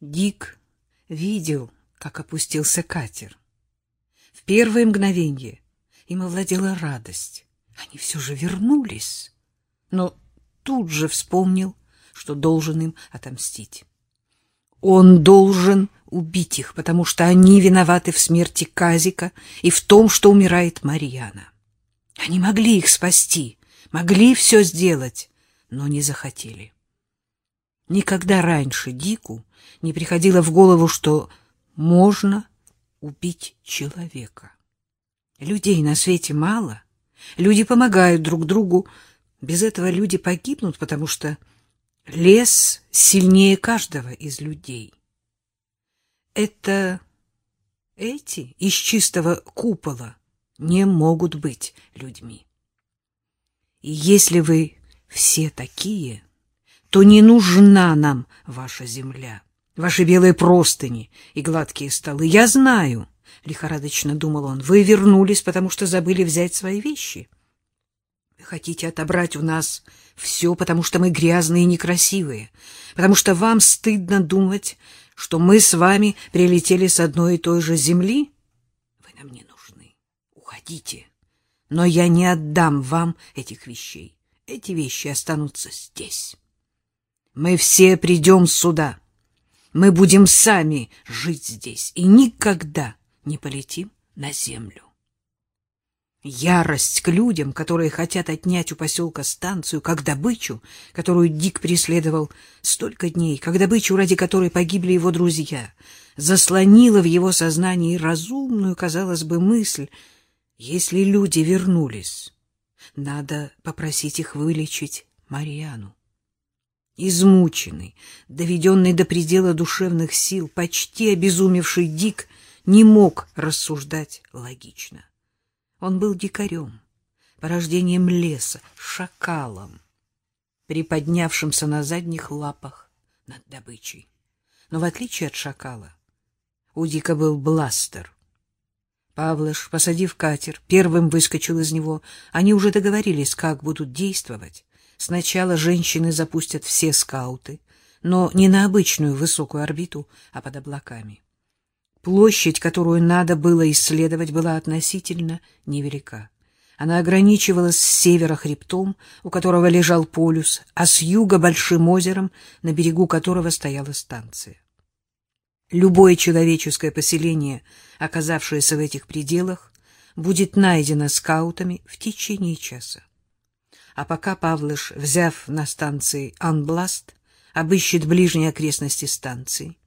Дик видел, как опустился катер. В первое мгновение им овладела радость. Они все же вернулись. Но тут же вспомнил, что должен им отомстить. Он должен убить их, потому что они виноваты в смерти Казика и в том, что умирает Марьяна. Они могли их спасти, могли все сделать, но не захотели. Никогда раньше Дику не приходило в голову, что можно убить человека. Людей на свете мало, люди помогают друг другу, без этого люди погибнут, потому что лес сильнее каждого из людей. Это эти из чистого купола не могут быть людьми. И если вы все такие, то не нужна нам ваша земля, ваши белые простыни и гладкие столы. Я знаю, — лихорадочно думал он, — вы вернулись, потому что забыли взять свои вещи. Вы хотите отобрать у нас все, потому что мы грязные и некрасивые, потому что вам стыдно думать, что мы с вами прилетели с одной и той же земли? Вы нам не нужны. Уходите. Но я не отдам вам этих вещей. Эти вещи останутся здесь. Мы все придем сюда. Мы будем сами жить здесь и никогда не полетим на землю. Ярость к людям, которые хотят отнять у поселка станцию, как добычу, которую Дик преследовал столько дней, как добычу, ради которой погибли его друзья, заслонила в его сознании разумную, казалось бы, мысль, если люди вернулись, надо попросить их вылечить Марьяну. Измученный, доведенный до предела душевных сил, почти обезумевший Дик не мог рассуждать логично. Он был дикарем, порождением леса, шакалом, приподнявшимся на задних лапах над добычей. Но в отличие от шакала, у Дика был бластер. Павлыш, посадив катер, первым выскочил из него. Они уже договорились, как будут действовать. Сначала женщины запустят все скауты, но не на обычную высокую орбиту, а под облаками. Площадь, которую надо было исследовать, была относительно невелика. Она ограничивалась с севера хребтом, у которого лежал полюс, а с юга — большим озером, на берегу которого стояла станция. Любое человеческое поселение, оказавшееся в этих пределах, будет найдено скаутами в течение часа. А пока Павлыш, взяв на станции Анбласт, обыщет ближние окрестности станции,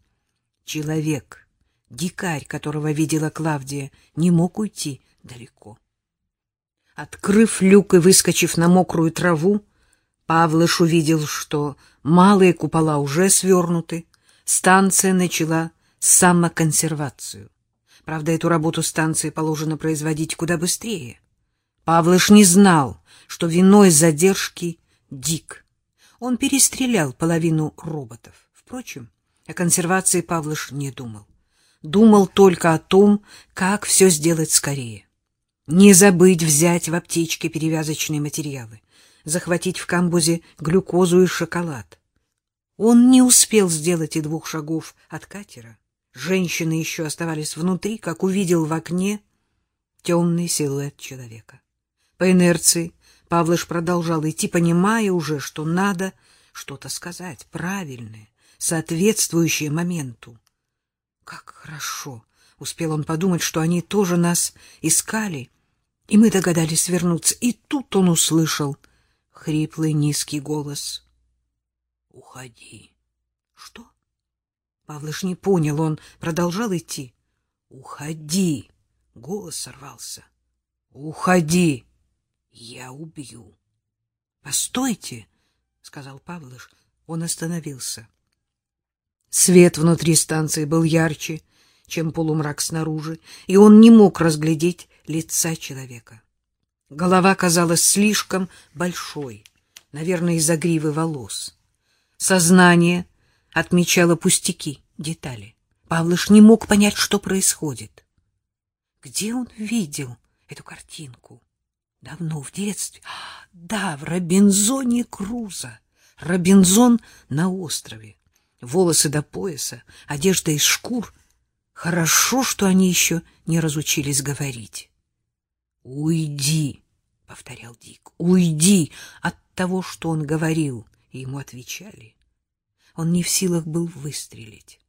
человек — Дикарь, которого видела Клавдия, не мог уйти далеко. Открыв люк и выскочив на мокрую траву, Павлыш увидел, что малые купола уже свернуты, станция начала самоконсервацию. Правда, эту работу станции положено производить куда быстрее. Павлыш не знал, что виной задержки Дик. Он перестрелял половину роботов. Впрочем, о консервации Павлыш не думал думал только о том, как все сделать скорее. Не забыть взять в аптечке перевязочные материалы, захватить в камбузе глюкозу и шоколад. Он не успел сделать и двух шагов от катера. Женщины еще оставались внутри, как увидел в окне темный силуэт человека. По инерции Павлыш продолжал идти, понимая уже, что надо что-то сказать, правильное, соответствующее моменту. Как хорошо! Успел он подумать, что они тоже нас искали, и мы догадались вернуться. И тут он услышал хриплый низкий голос. — Уходи. — Что? Павлыш не понял, он продолжал идти. — Уходи! — голос сорвался. — Уходи! Я убью. — Постойте! — сказал Павлыш. Он остановился. — Свет внутри станции был ярче, чем полумрак снаружи, и он не мог разглядеть лица человека. Голова казалась слишком большой, наверное, из-за гривы волос. Сознание отмечало пустяки, детали. Павлыш не мог понять, что происходит. Где он видел эту картинку? Давно, в детстве. Да, в Робинзоне Крузо. Робинзон на острове. волосы до пояса, одежда из шкур. Хорошо, что они еще не разучились говорить. «Уйди!» — повторял Дик. «Уйди от того, что он говорил!» И ему отвечали. Он не в силах был выстрелить.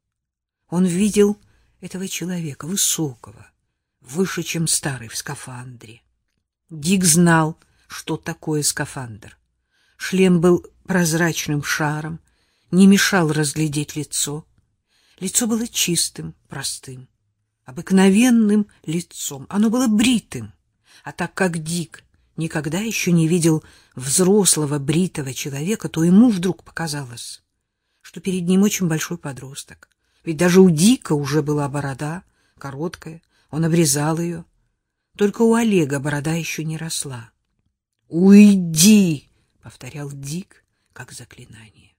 Он видел этого человека, высокого, выше, чем старый в скафандре. Дик знал, что такое скафандр. Шлем был прозрачным шаром, не мешал разглядеть лицо. Лицо было чистым, простым, обыкновенным лицом. Оно было бритым. А так как Дик никогда еще не видел взрослого бритого человека, то ему вдруг показалось, что перед ним очень большой подросток. Ведь даже у Дика уже была борода, короткая, он обрезал ее. Только у Олега борода еще не росла. «Уйди!» — повторял Дик, как заклинание.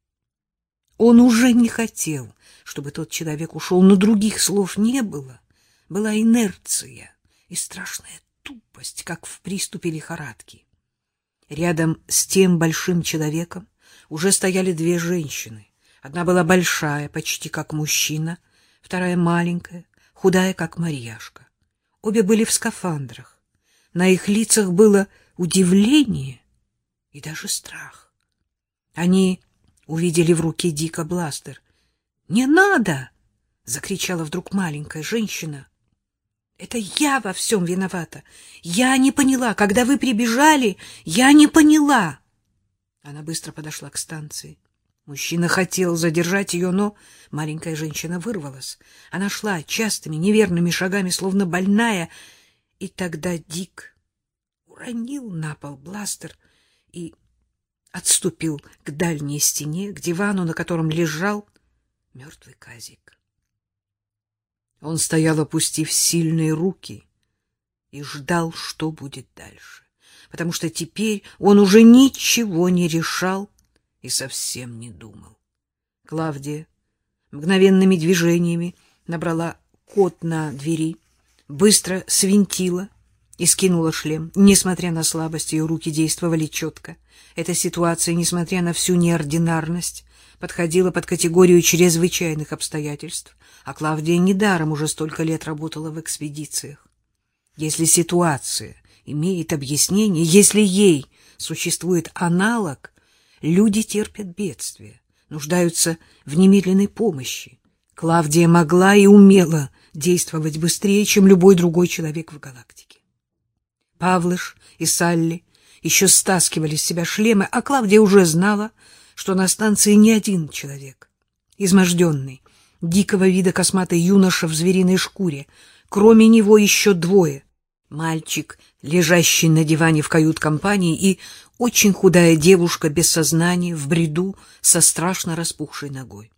Он уже не хотел, чтобы тот человек ушел, но других слов не было. Была инерция и страшная тупость, как в приступе лихорадки. Рядом с тем большим человеком уже стояли две женщины. Одна была большая, почти как мужчина, вторая маленькая, худая, как Марьяшка. Обе были в скафандрах. На их лицах было удивление и даже страх. Они увидели в руке Дика бластер. «Не надо!» — закричала вдруг маленькая женщина. «Это я во всем виновата. Я не поняла. Когда вы прибежали, я не поняла!» Она быстро подошла к станции. Мужчина хотел задержать ее, но маленькая женщина вырвалась. Она шла частыми, неверными шагами, словно больная, и тогда Дик уронил на пол бластер и отступил к дальней стене, к дивану, на котором лежал мертвый казик. Он стоял, опустив сильные руки, и ждал, что будет дальше, потому что теперь он уже ничего не решал, и совсем не думал. Клавдия мгновенными движениями набрала код на двери, быстро свинтила и скинула шлем. Несмотря на слабость, ее руки действовали четко. Эта ситуация, несмотря на всю неординарность, подходила под категорию чрезвычайных обстоятельств, а Клавдия недаром уже столько лет работала в экспедициях. Если ситуация имеет объяснение, если ей существует аналог, Люди терпят бедствия, нуждаются в немедленной помощи. Клавдия могла и умела действовать быстрее, чем любой другой человек в галактике. Павлыш и Салли еще стаскивали с себя шлемы, а Клавдия уже знала, что на станции не один человек. Изможденный, дикого вида косматый юноша в звериной шкуре. Кроме него еще двое. Мальчик, лежащий на диване в кают-компании, и очень худая девушка без сознания, в бреду, со страшно распухшей ногой.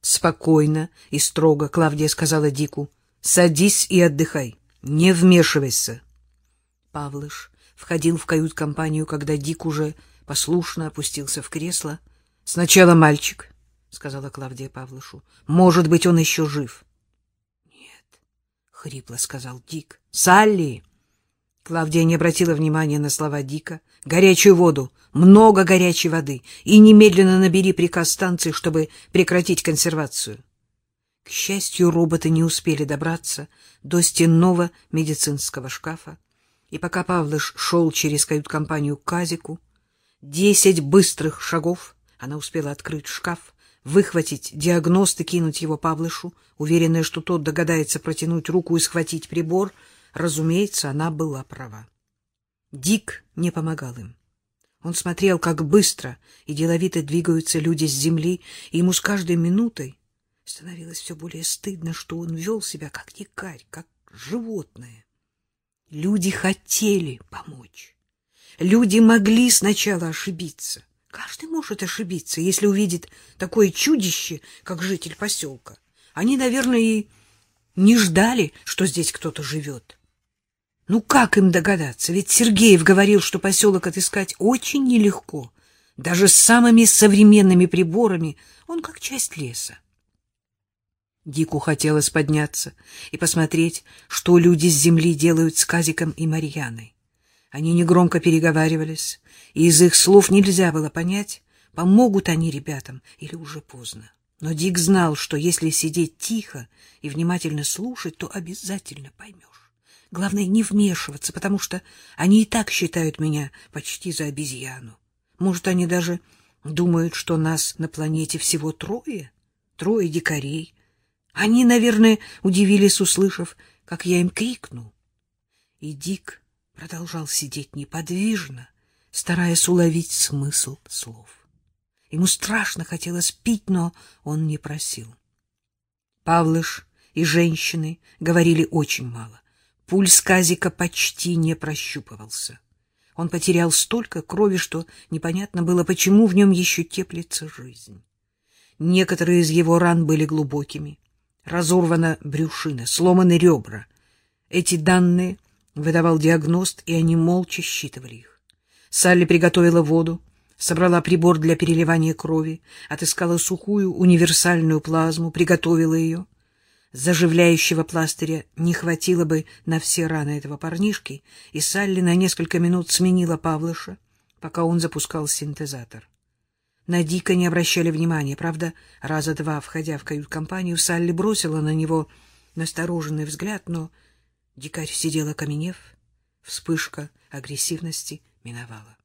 Спокойно и строго Клавдия сказала Дику, «Садись и отдыхай, не вмешивайся». Павлыш входил в кают-компанию, когда Дик уже послушно опустился в кресло. «Сначала мальчик», — сказала Клавдия Павлышу. «Может быть, он еще жив». «Нет», — хрипло сказал Дик. «Салли!» Клавдия не обратила внимания на слова Дика. «Горячую воду, много горячей воды, и немедленно набери приказ станции, чтобы прекратить консервацию». К счастью, роботы не успели добраться до стенного медицинского шкафа, и пока Павлыш шел через кают-компанию к Казику, десять быстрых шагов она успела открыть шкаф, выхватить диагност и кинуть его Павлышу, уверенная, что тот догадается протянуть руку и схватить прибор — Разумеется, она была права. Дик не помогал им. Он смотрел, как быстро и деловито двигаются люди с земли, и ему с каждой минутой становилось все более стыдно, что он вел себя как дикарь, как животное. Люди хотели помочь. Люди могли сначала ошибиться. Каждый может ошибиться, если увидит такое чудище, как житель поселка. Они, наверное, и не ждали, что здесь кто-то живет. Ну как им догадаться? Ведь Сергеев говорил, что поселок отыскать очень нелегко. Даже с самыми современными приборами он как часть леса. Дику хотелось подняться и посмотреть, что люди с земли делают с Казиком и Марьяной. Они негромко переговаривались, и из их слов нельзя было понять, помогут они ребятам или уже поздно. Но Дик знал, что если сидеть тихо и внимательно слушать, то обязательно поймешь. Главное не вмешиваться, потому что они и так считают меня почти за обезьяну. Может, они даже думают, что нас на планете всего трое, трое дикарей. Они, наверное, удивились, услышав, как я им крикнул. И Дик продолжал сидеть неподвижно, стараясь уловить смысл слов. Ему страшно хотелось пить, но он не просил. Павлыш и женщины говорили очень мало. Пульс Казика почти не прощупывался. Он потерял столько крови, что непонятно было, почему в нем еще теплится жизнь. Некоторые из его ран были глубокими. Разорвана брюшина, сломаны ребра. Эти данные выдавал диагност, и они молча считывали их. Салли приготовила воду, собрала прибор для переливания крови, отыскала сухую универсальную плазму, приготовила ее — Заживляющего пластыря не хватило бы на все раны этого парнишки, и Салли на несколько минут сменила Павлыша, пока он запускал синтезатор. На Дика не обращали внимания. Правда, раза два, входя в кают-компанию, Салли бросила на него настороженный взгляд, но дикарь сидел окаменев. Вспышка агрессивности миновала.